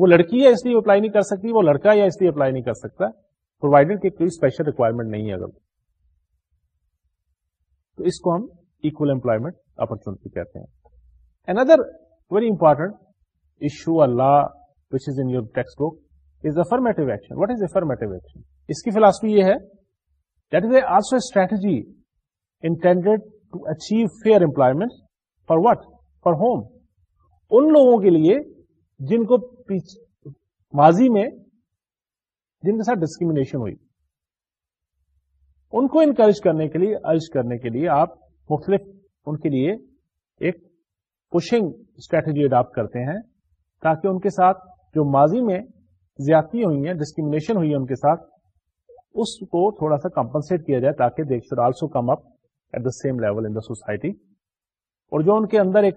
وہ لڑکی ہے اس لیے اپلائی نہیں کر سکتی وہ لڑکا یا اس لیے اپلائی نہیں کر سکتا پرووائڈیڈ کہ کوئی اسپیشل ریکوائرمنٹ نہیں ہے اگر تو اس کو ہم اکول امپلائمنٹ اپرچونٹی کہتے ہیں another very important issue Allah which is in your textbook is affirmative action what is affirmative action اس کی فلاسفی یہ ہے that is a also strategy intended to achieve fair employment for what for whom ان لوگوں کے لیے جن کو ماضی میں جن کے ساتھ ڈسکریمنیشن ہوئی ان کو انکریج کرنے کے لیے ارج کرنے کے لیے آپ مختلف ان کے لیے ایک اسٹریٹجی اڈاپٹ کرتے ہیں تاکہ ان کے ساتھ جو ماضی میں زیادتی ہوئی ہیں ڈسکریمنیشن ہوئی ہے ان کے ساتھ اس کو تھوڑا سا کمپنسیٹ کیا جائے تاکہ دیکھ also come up at the same level in the society اور جو ان کے اندر ایک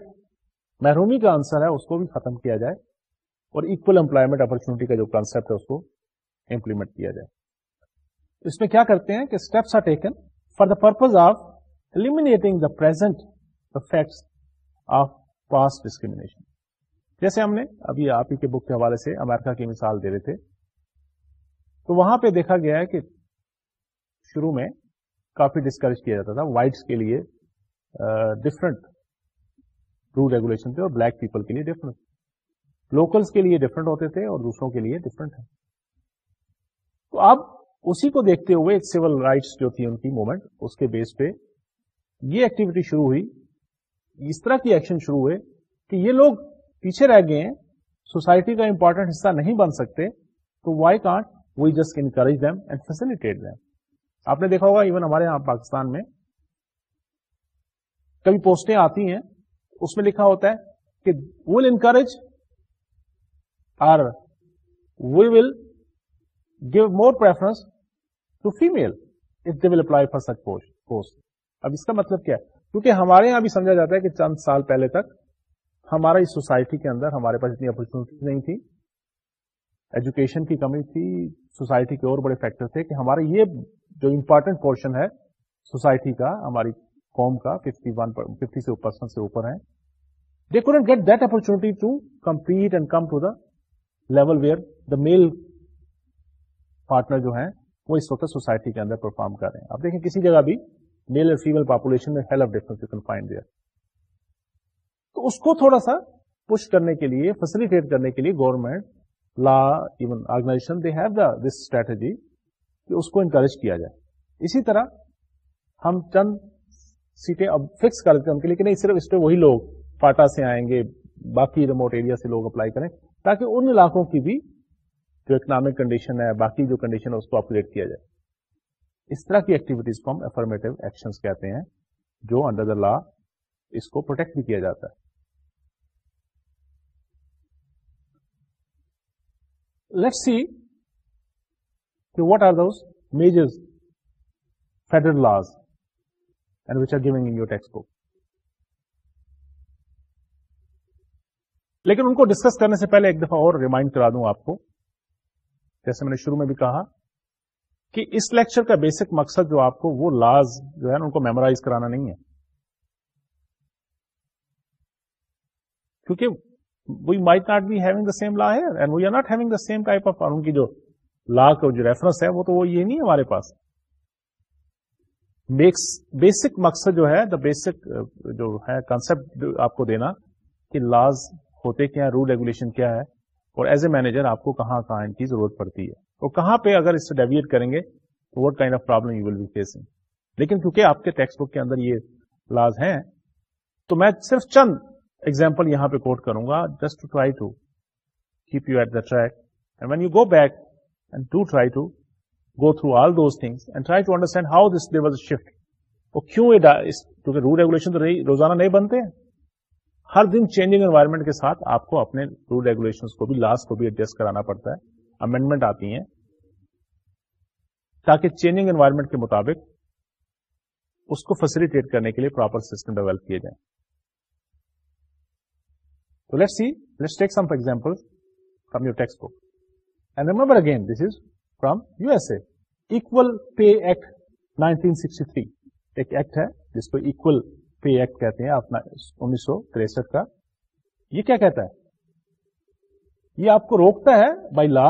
محرومی کا آنسر ہے اس کو بھی ختم کیا جائے اور اکول امپلائمنٹ اپرچونٹی کا جو کانسیپٹ ہے اس کو امپلیمنٹ کیا جائے اس میں کیا کرتے ہیں کہ steps are taken for the purpose of eliminating the present effects of past discrimination جیسے ہم نے ابھی آپ ہی کے بک کے حوالے سے امریکہ کی مثال دے رہے تھے تو وہاں پہ دیکھا گیا ہے کہ شروع میں کافی ڈسکریج کیا جاتا تھا وائٹس کے لیے ڈفرنٹ رول ریگولیشن تھے اور بلیک پیپل کے لیے ڈفرنٹ لوکلس کے لیے ڈفرنٹ ہوتے تھے اور دوسروں کے لیے ڈفرنٹ ہے تو اب اسی کو دیکھتے ہوئے سیول رائٹس جو تھی ان کی موومنٹ اس کے بیس پہ یہ ایکٹیویٹی شروع ہوئی اس طرح کی ایکشن شروع ہوئے کہ یہ لوگ پیچھے رہ گئے سوسائٹی کا امپورٹنٹ حصہ نہیں بن سکتے تو why can't we just encourage them and facilitate them آپ نے دیکھا ہوگا ایون ہمارے یہاں پاکستان میں کبھی پوسٹیں آتی ہیں اس میں لکھا ہوتا ہے کہ will encourage will will give more preference to female اب اس کا مطلب کیا ہے کیونکہ ہمارے یہاں بھی سمجھا جاتا ہے کہ چند سال پہلے تک society سوسائٹی کے اندر ہمارے پاس opportunities نہیں تھی ایجوکیشن کی کمی تھی سوسائٹی کے اور بڑے فیکٹر تھے کہ ہمارے یہ جو امپورٹنٹ پورشن ہے سوسائٹی کا ہماری قوم کا ففٹی ون ففٹی سے اوپر ہے couldn't get that opportunity to complete and come to the level where the male partner جو ہیں وہ اس وقت سوسائٹی کے اندر پرفارم کر رہے ہیں آپ دیکھیں کسی جگہ بھی میل اور فیمل پاپولیشن میں heel of you can find there تو اس کو تھوڑا سا پوش کرنے کے لیے فیسلٹیٹ کرنے کے لیے government law even organisation they have the this strategy کہ اس کو انکریج کیا جائے اسی طرح ہم چند سیٹیں اب فکس کر دیتے ہیں ان کے لیے کہ نہیں صرف اس پہ وہی لوگ پاٹا سے آئیں گے باقی ریموٹ ایریا سے لوگ اپلائی کریں تاکہ ان علاقوں کی بھی جو اکنامک کنڈیشن ہے باقی جو کنڈیشن ہے اس کو اپگریڈ کیا جائے اس طرح کی ایکٹیویٹیز کو ہم افرمیٹو ایکشن کہتے ہیں جو انڈر دا لا اس کو پروٹیکٹ بھی کیا جاتا ہے لیٹ سی کہ what are those major federal laws and which are giving in your textbook لیکن ان کو ڈسکس کرنے سے پہلے ایک دفعہ اور ریمائنڈ کرا دوں آپ کو جیسے میں نے شروع میں بھی کہا کہ اس لیکچر کا بیسک مقصد جو آپ کو وہ لاز جو ہے ان کو میمورائز کرانا نہیں ہے کیونکہ we we not not be having having the the same same law and are type of ان کی جو لا کا جو ریفرنس ہے وہ تو وہ یہ نہیں ہمارے پاس بیسک مقصد جو ہے دا بیسک جو ہے کانسپٹ آپ کو دینا کہ لاز ہوتے کیا رول ریگولیشن کیا ہے اور ایز اے مینیجر آپ کو کہاں کہاں کی ضرورت پڑتی ہے اور کہاں پہ اگر اس سے ڈیویٹ کریں گے تو what kind of problem you will be facing لیکن یہ لاز ہیں تو میں صرف چند ایگزامپل یہاں پہ کوٹ کروں گا just to try to keep you at the track and when you go back and to try to go through all those things and try to understand how this they was کیوں یہ کیونکہ رول ریگولیشن تو روزانہ نہیں بنتے ہر دن چینجنگ انوائرمنٹ کے ساتھ آپ کو اپنے رول ریگولیشن کو بھی لاس کو بھی ایڈجسٹ کرانا پڑتا ہے امینڈمنٹ آتی ہیں تاکہ چینجنگ انوائرمنٹ کے مطابق اس کو فیسلٹیٹ کرنے کے لیے پراپر سسٹم ڈیولپ کیے جائیں تو let see let take some example from your textbook and remember again this is from U S A equal pay act 1963 ایک ایکٹ ہے جس کو ایکول فری ایکٹ کہتے ہیں اپنا انیس کا یہ کیا کہتا ہے یہ آپ کو روکتا ہے بائی لا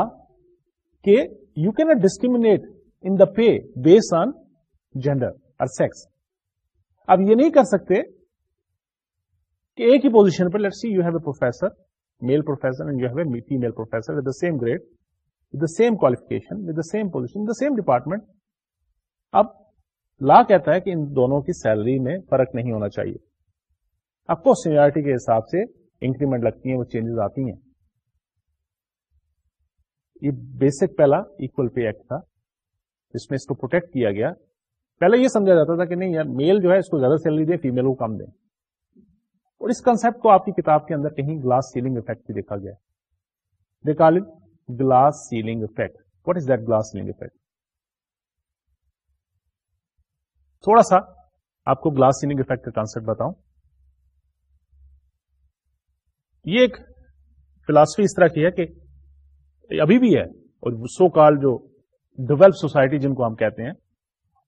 کہ you can not discriminate in the pay base on gender اور سیکس اب یہ نہیں کر سکتے کہ ایک ہی پوزیشن پہ let see you have a professor male professor and you have a female professor with the same grade with the same qualification with the same position the same department اب لا کہتا ہے کہ ان دونوں کی سیلری میں فرق نہیں ہونا چاہیے کو سینیورٹی کے حساب سے انکریمنٹ لگتی ہیں وہ چینجز آتی ہیں یہ بیسک پہلا پے ایکٹ تھا جس میں اس کو پروٹیکٹ کیا گیا پہلے یہ سمجھا جاتا تھا کہ نہیں یار میل جو ہے اس کو زیادہ سیلری دے فیمل کو کم دیں اور اس کنسپٹ کو آپ کی کتاب کے اندر کہیں گلاس سیلنگ افیکٹ بھی دیکھا گیا call glass ceiling effect what is that glass ceiling effect تھوڑا سا آپ کو گلاس سیلنگ افیکٹ کا کانسپٹ بتاؤں یہ ایک فلاسفی اس طرح کی ہے کہ ابھی بھی ہے اور سو کال جو ڈیولپ سوسائٹی جن کو ہم کہتے ہیں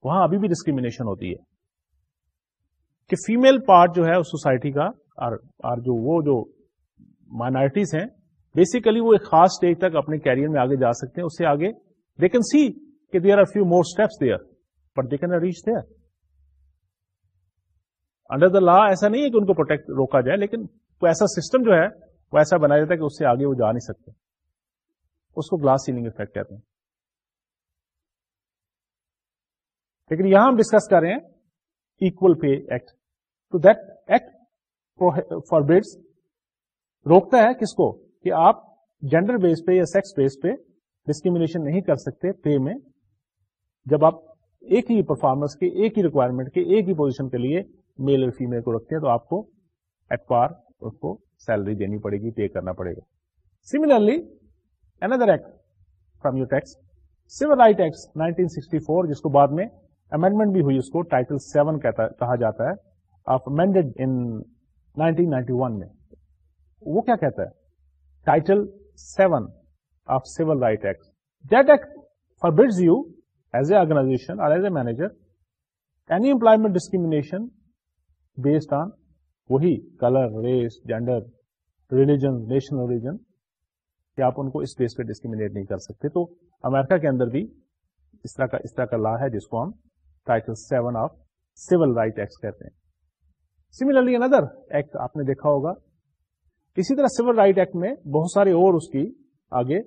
وہاں ابھی بھی ڈسکریمنیشن ہوتی ہے کہ فیمل پارٹ جو ہے اس سوسائٹی کا اور جو جو وہ مائنارٹیز ہیں بیسیکلی وہ ایک خاص اسٹیج تک اپنے کیریئر میں آگے جا سکتے ہیں اس سے آگے دیکن سی کہ there are few more steps there per there under the law ایسا نہیں ہے کہ ان کو پروٹیکٹ روکا جائے لیکن ایسا سسٹم جو ہے وہ ایسا بنایا جاتا ہے کہ اس سے آگے وہ جا نہیں سکتے اس کو گلاس سیلنگ افیکٹ کہتے ہیں لیکن یہاں ہم ڈسکس کر رہے ہیں پے ایکٹ ایکٹ تو دیٹ فار روکتا ہے کس کو کہ آپ جینڈر بیس پہ یا سیکس بیس پہ ڈسکریمنیشن نہیں کر سکتے پے میں جب آپ ایک ہی پرفارمنس کے ایک ہی ریکوائرمنٹ کے ایک ہی پوزیشن کے لیے میل اور فیمل کو رکھتے ہیں تو آپ کو ایٹ پار اس کو سیلری دینی پڑے گی پے کرنا پڑے گا similarly another act from you tax civil right act nineteen جس کو بعد میں امینڈمنٹ بھی ہوئی اس کو ٹائٹل سیون کہا جاتا ہے آف امینڈیڈ ان 1991 میں وہ کیا کہتا ہے title seven of civil rights act that act forbids you as a organization or as a manager any employment discrimination based on وہی colour race gender religion national religion کہ آپ ان کو اس بیس پہ ڈسکریمنیٹ نہیں کر سکتے تو امریکہ کے اندر بھی اس طرح کا اس طرح کا لا ہے جس کو ہم title seven of civil right act کہتے ہیں سملرلی اندر ایکٹ آپ نے دیکھا ہوگا اسی طرح سول رائٹ ایکٹ میں بہت سارے اور اس کی آگے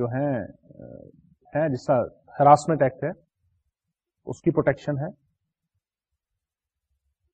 جو ہیں جس طرح ہراسمنٹ ایکٹ ہے اس کی پروٹیکشن ہے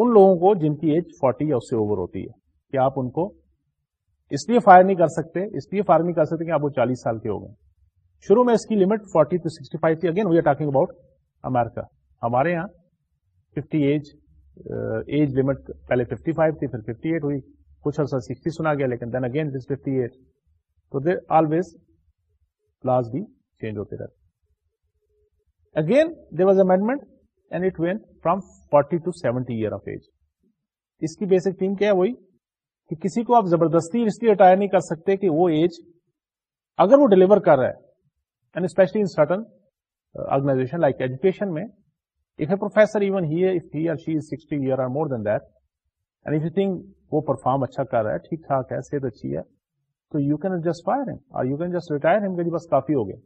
ان لوگوں کو جن کی ایج فورٹی یا اس سے اوور ہوتی ہے کہ آپ ان کو اس لیے فائر نہیں کر سکتے اس لیے فائر نہیں کر سکتے کہ آپ وہ چالیس سال کے ہو گئے شروع میں اس کی لمٹ فورٹی اباؤٹ امیرکا ہمارے یہاں ففٹی ایج ایج لمٹ لہل فائیو تھی ففٹی ایٹ ہوئی کچھ عرصہ سکسٹی سنا گیا لیکن دین اگین دس ایٹ تو آلویز بھی چینج ہوتے رہتے again was amendment and it when from to year of age اس کی بیسک تھیم کیا وہی کہ کسی کو آپ زبردستی اس لیے ریٹائر نہیں کر سکتے کہ وہ ایج اگر وہ ڈلیور کر رہا ہے and and specially in certain organization like education میں if if a professor even he ہے she is year or more than that you think وہ پرفارم اچھا کر رہا ٹھیک ٹھاک ہے صحت اچھی ہے تو you can can just just fire اور یو ریٹائر کہ بس کافی ہو گئے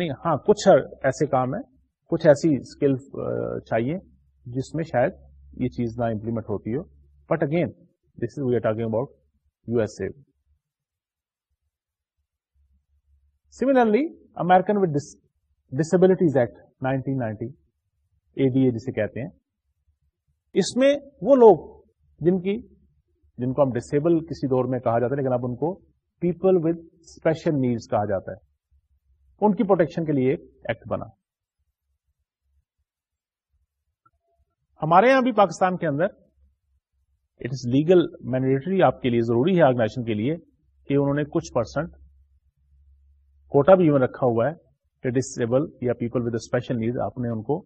نہیں ہاں کچھ ایسے کام ہیں کچھ ایسی اسکل چاہیے جس میں شاید یہ چیز نہ امپلیمنٹ ہوتی ہو but again this is we are talking about U S A similarly American with disabilities act nineteen ninety جسے کہتے ہیں اس میں وہ لوگ جن کی جن کو ہم ڈسیبل کسی دور میں کہا جاتا ہے لیکن اب ان کو پیپل وتھ اسپیشل نیڈس کہا جاتا ہے ان کی پروٹیکشن کے لیے ایکٹ بنا ہمارے یہاں بھی پاکستان کے اندر اٹ از لیگل مینڈیٹری آپ کے لیے ضروری ہے آرگنائزیشن کے لیے کہ انہوں نے کچھ پرسنٹ کوٹا بھی ایون رکھا ہوا ہے کہ ڈسبل یا پیپل ود اسپیشل نیڈ آپ نے ان کو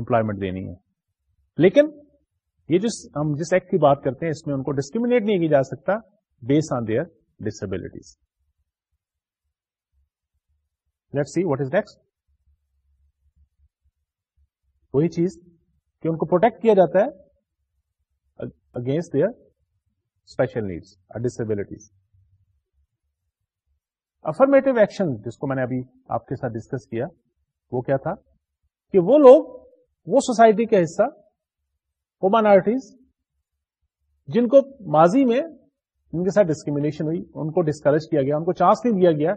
امپلائمنٹ دینی ہے لیکن یہ جس ہم جس ایکٹ کی بات کرتے ہیں اس میں ان کو ڈسکریمنیٹ نہیں کیا جا سکتا base on their disabilities let see what is next وہی چیز کہ ان کو پروٹیکٹ کیا جاتا ہے against their special needs disabilities affirmative action جس کو میں نے ابھی آپ کے ساتھ ڈسکس کیا وہ کیا تھا کہ وہ لوگ وہ سوسائٹی کا حصہ وہ مائنارٹیز جن کو ماضی میں ان کے ساتھ ڈسکریمنیشن ہوئی ان کو ڈسکریج کیا گیا ان کو چانس نہیں دیا گیا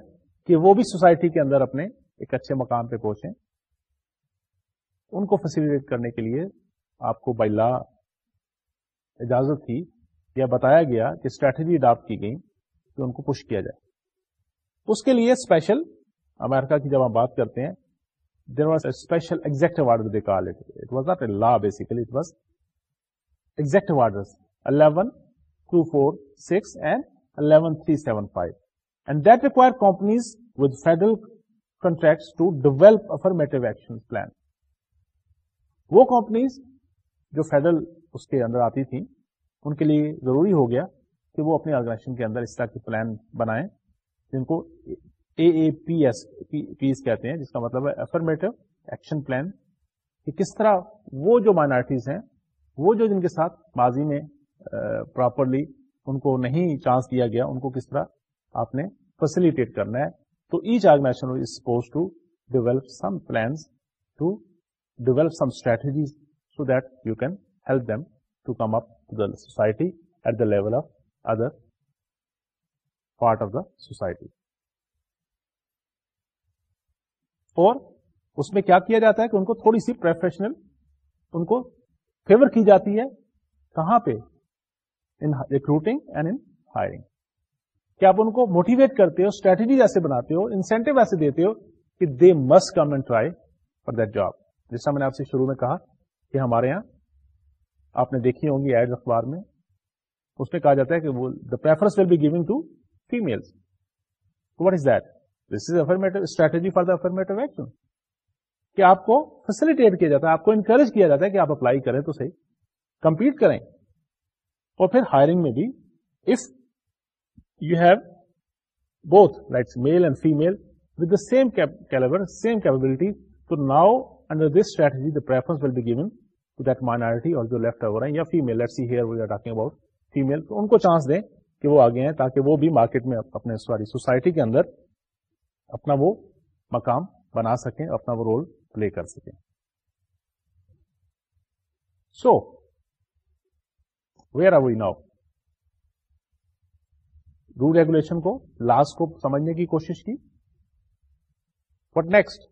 کہ وہ بھی سوسائٹی کے اندر اپنے ایک اچھے مقام پہ پہنچیں ان کو فیسیلیٹ کرنے کے لیے آپ کو بائی لا اجازت تھی یا بتایا گیا کہ اسٹریٹجی اڈاپٹ کی گئی کہ ان کو پش کیا جائے اس کے لیے اسپیشل امریکہ کی جب ہم بات کرتے ہیں there was a special executive order they call it it was not a law basically it was executive order eleven two four six and eleven three seven five and that require companies with federal contract to develop affirmative action plans وہ کمپنیز جو فیڈرل اس کے اندر آتی تھیں ان کے لیے ضروری ہو گیا کہ وہ اپنے آرگنائزیشن کے اندر اس طرح کے پلان بنائیں جن کو اے اے پی ایس پیس کہتے ہیں جس کا مطلب ہے افرمیٹو ایکشن پلان کہ کس طرح وہ جو مائنارٹیز ہیں وہ جو جن کے ساتھ ماضی میں پراپرلی ان کو نہیں چانس دیا گیا ان کو کس طرح آپ نے فیسلٹیٹ کرنا ہے تو each organization suppose to develop some plans to develop some strategies so that you can help them to come up society at the level of other part of the society اور اس میں کیا کیا جاتا ہے کہ ان کو تھوڑی سی پروفیشنل ان کو فیور کی جاتی ہے کہاں پہ in recruiting and in hiring کیا آپ ان کو موٹیویٹ کرتے ہو اسٹریٹجیز ایسے بناتے ہو انسینٹو ایسے دیتے ہو کہ they must come and try for that job طرح میں نے آپ سے شروع میں کہا کہ ہمارے یہاں آپ نے دیکھی ہوں گی ایڈ اخبار میں اس میں کہا جاتا ہے کہ the the preference will be giving to female is is that this affirmative affirmative strategy for action کہ آپ کو فیسلٹیٹ کیا جاتا ہے آپ کو انکریج کیا جاتا ہے کہ آپ اپلائی کریں تو صحیح کمپیٹ کریں اور پھر ہائرنگ میں بھی if you have both lights male and female with the same calibre same capability تو now under this strategy the preference will be go that minority اور جو لیفٹ اباؤٹ تو ان کو چانس دیں کہ وہ آگے ہیں تاکہ وہ بھی مارکیٹ میں اپنے سوری سوسائٹی کے اندر اپنا وہ مقام بنا سکیں اپنا وہ رول پلے کر سکیں so where are we now rule regulation کو لاسٹ کو سمجھنے کی کوشش کی what next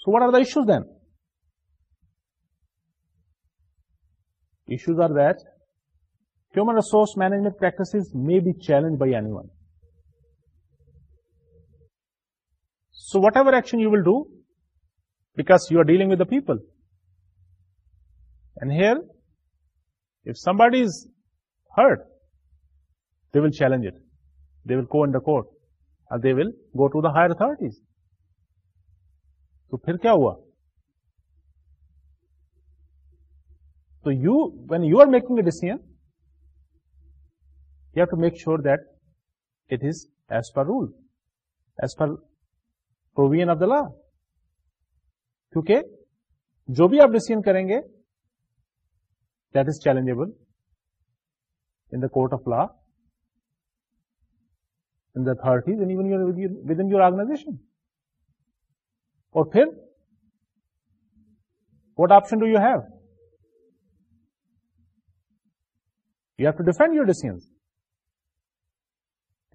So what are the issues then? Issues are that human resource management practices may be challenged by anyone. So whatever action you will do, because you are dealing with the people. And here, if somebody is hurt, they will challenge it. They will go in the court, or they will go to the higher authorities. تو پھر کیا ہوا تو you you when are making a decision you to make sure that it is as per rule as per provision of the law کیونکہ جو بھی آپ ڈیسیژ کریں گے that is challengeable in the court of law in the authorities and even within your organization اور پھر what option do you have you have to defend your decision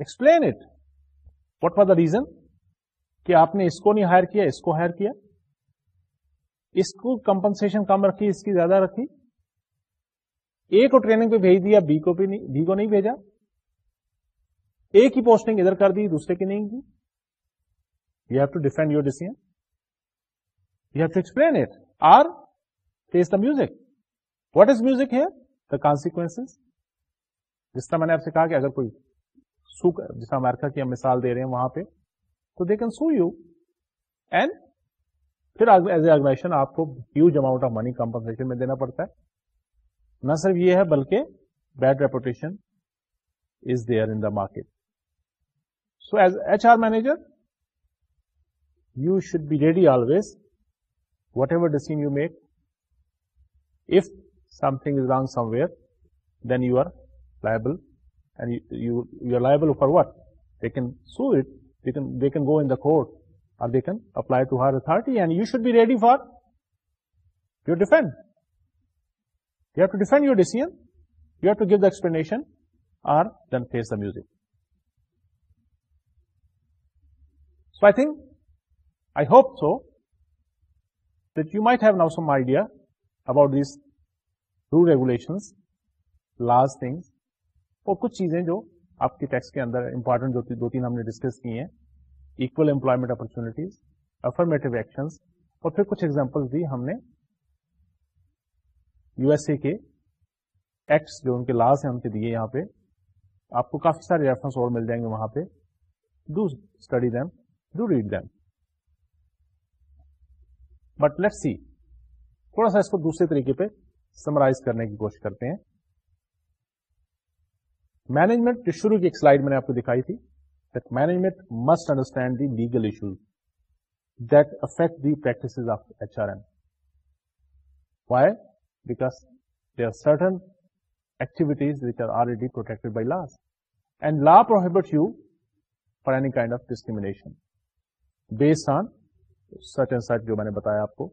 explain it what for the reason کہ آپ نے اس کو نہیں ہائر کیا اس کو ہائر کیا اس کو کمپنسن کم رکھی اس کی زیادہ رکھی اے کو ٹریننگ پہ بھیج دیا بی کو بھی نہیں بی کو نہیں بھیجا اے کی پوسٹنگ ادھر کر دی دوسرے کی نہیں کی you have to defend your decision he explain it or is the music what is music here the classic جس طرح میں نے آپ سے کہا کہ اگر کوئی سو جس طرح امیرکا کی ہم مثال دے رہے ہیں وہاں پہ تو they can sue you and پھر ایز اے آرگنائزیشن آپ کو huge amount of money compensation میں دینا پڑتا ہے نہ صرف یہ ہے بلکہ bad reputation is there in the market so as H R manager you should be ready always whatever decision you make, if something is wrong somewhere, then you are liable, and you are liable for what? They can sue it, they can go in the court, or they can apply to higher authority, and you should be ready for your defense. You have to defend your decision, you have to give the explanation, or then face the music. So I hope so, that you might have now some idea about these rule regulations, last things اور کچھ چیزیں جو آپ کے ٹیکس کے اندر امپورٹنٹ جو دو تین ہم نے ڈسکس کی ہیں equal employment opportunities affirmative action اور پھر کچھ ایگزامپل بھی ہم نے یو ایس اے کے ایکٹس جو ان کے لاس پہ آپ کو کافی سارے ریفرنس اور مل جائیں گے وہاں پہ do study them do read them but let see تھوڑا سا اس کو دوسرے طریقے پہ سمرائز کرنے کی کوشش کرتے ہیں مینجمنٹ شروع کی ایک سلائڈ میں نے آپ کو دکھائی تھی that management must understand the legal issues that affect the practice of H R M why because they are certain activities which are already protect by laws and law prohibit you for any kind of discrimination based on such and such جو میں نے بتایا آپ کو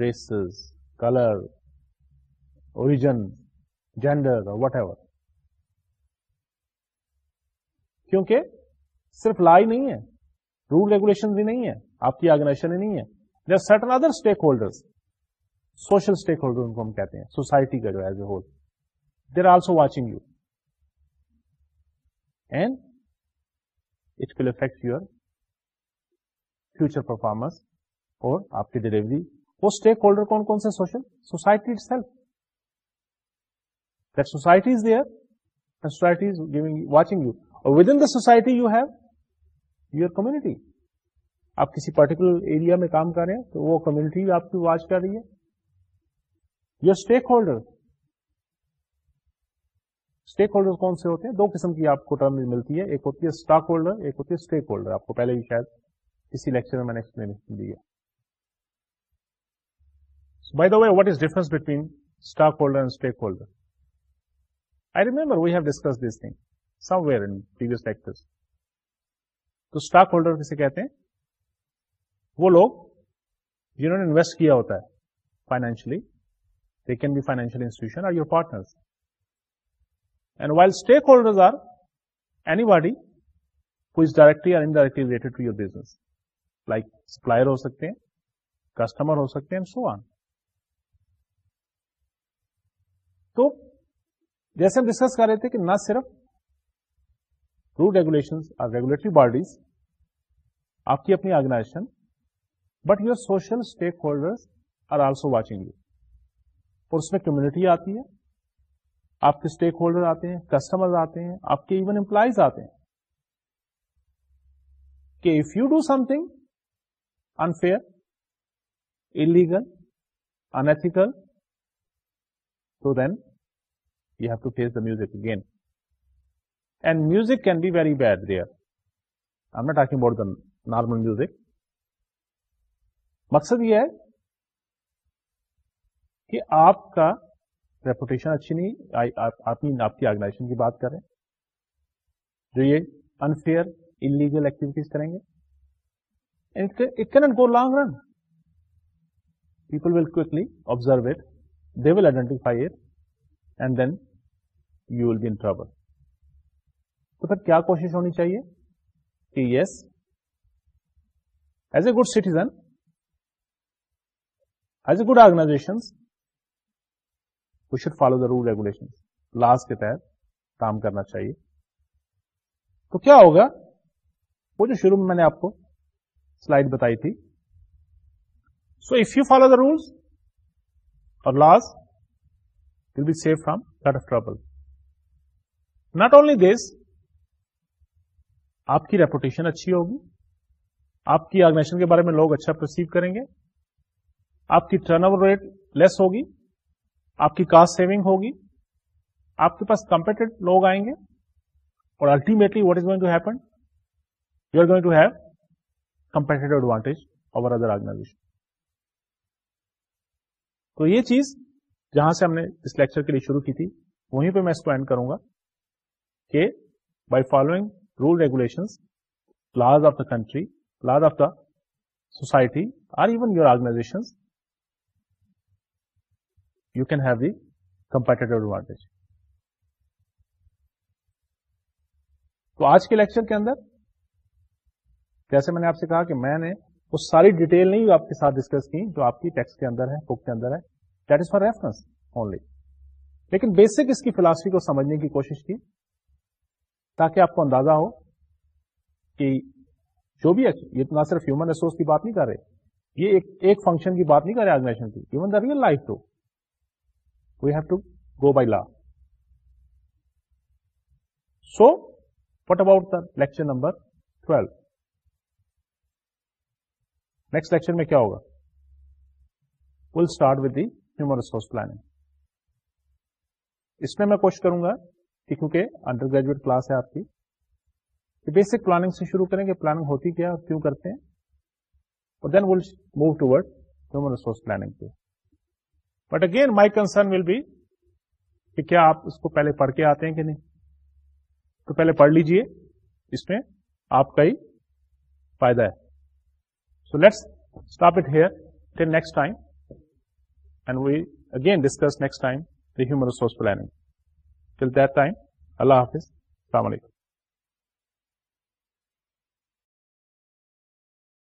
races colour origin gender whatever کیونکہ صرف لا ہی نہیں ہے رول ریگولیشن بھی نہیں ہے آپ کی آرگنائزیشن ہی نہیں ہے certain other stakeholder social stakeholder ان کو ہم کہتے ہیں سوسائٹی کا جو as a whole they are also watching you and it will affect your future performance اور آپ کی ڈلیوری وہ اسٹیک ہولڈر کون کون سے social society self that society society is is there giving watching you اور within the society you have your community آپ کسی پرٹیکولر ایریا میں کام کر رہے ہیں تو وہ کمیونٹی آپ کی واچ کر رہی ہے your stakeholder stakeholder کون سے ہوتے ہیں دو قسم کی آپ کو ٹرم ملتی ہے ایک ہوتی ہے اسٹاک ہولڈر ایک ہوتی ہے اسٹیک ہولڈر آپ کو پہلے ہی شاید کسی لیکچر میں میں نے دی ہے by the way what is difference between stockholder and stakeholder I remember we hissing تو اسٹاک ہولڈر کسے کہتے ہیں وہ لوگ جنہوں نے انویسٹ کیا ہوتا ہے financially they can be financial institution or your partner or anybody is directly اور indirectly related to your business like supplier ہو سکتے ہیں کسٹمر ہو سکتے ہیں سو آن تو جیسے ہم ڈسکس کر رہے تھے کہ نہ صرف رول ریگولیشن اور ریگولیٹری باڈیز آپ کی اپنی organization but your social stakeholder are also watching you اور اس میں کمیونٹی آتی ہے آپ کے اسٹیک ہولڈر آتے ہیں کسٹمر آتے ہیں آپ کے ایون امپلائیز آتے ہیں کہ if you do something unfair unlegal unethical then you to face the music again and music can be very bad rare I am not talking more than normal music مقصد یہ ہے کہ آپ کا ریپوٹیشن اچھی نہیں آپ کی آرگنائزیشن کی بات کر رہے ہیں جو یہ انفیئر انلیگل ایکٹیویٹیز کریں گے and it can't go long run people will quickly observe it they will identify it and then you will gain troll تو پھر کیا کوشش ہونی چاہیے کہ yes as a good citizen as a good organization we should follow the rule regulation laws کے تحت کام کرنا چاہیے تو کیا ہوگا وہ جو شروع میں میں نے آپ کو سلائڈ بتائی تھی so if you follow the rules not only this آپ کی ریپوٹیشن اچھی ہوگی آپ کی آرگنائزیشن کے بارے میں لوگ اچھا پرسیو کریں گے آپ کی ٹرن اوور ریٹ لیس ہوگی آپ کی کاسٹ سیونگ ہوگی آپ کے پاس کمپیٹیو لوگ آئیں گے اور ultimately what is going to happen you are going to have competitive advantage over other organization تو یہ چیز جہاں سے ہم نے اس لیکچر کے لیے شروع کی تھی وہیں پہ میں اس کو اینڈ کروں گا کہ by following rule regulation laws of the country laws of the society or even your organization you can have the competitive advantage تو آج کے لیکچر کے اندر جیسے میں نے آپ سے کہا کہ میں نے وہ ساری ڈیٹیل نہیں آپ کے ساتھ ڈسکس کی جو آپ کی ٹیکس کے اندر ہے بک کے اندر ہے that is for reference only لیکن بیسک اس کی فلاسفی کو سمجھنے کی کوشش کی تاکہ آپ کو اندازہ ہو کہ جو بھی یہ نہ صرف ہیومن ریسورس کی بات نہیں کر رہے یہ ایک فنکشن کی بات نہیں کر رہے آرگنائزیشن کی even the real life too we have to go by law so what about the lecture number twelve next lecture میں کیا ہوگا will start with the human resource planning اس میں میں کوشش کروں گا کہ کیونکہ انڈر گریجویٹ کلاس ہے آپ کی کہ بیسک پلاننگ سے شروع کریں کہ پلاننگ ہوتی کیا اور کیوں کرتے ہیں اور then will move human resource planning پہ but again my concern will be کہ کیا آپ اس کو پہلے پڑھ کے آتے ہیں کہ نہیں تو پہلے پڑھ لیجئے اس میں آپ کا ہی فائدہ ہے so let's stop it here next time again discuss next time then resource planning اللہ حافظ السلام علیکم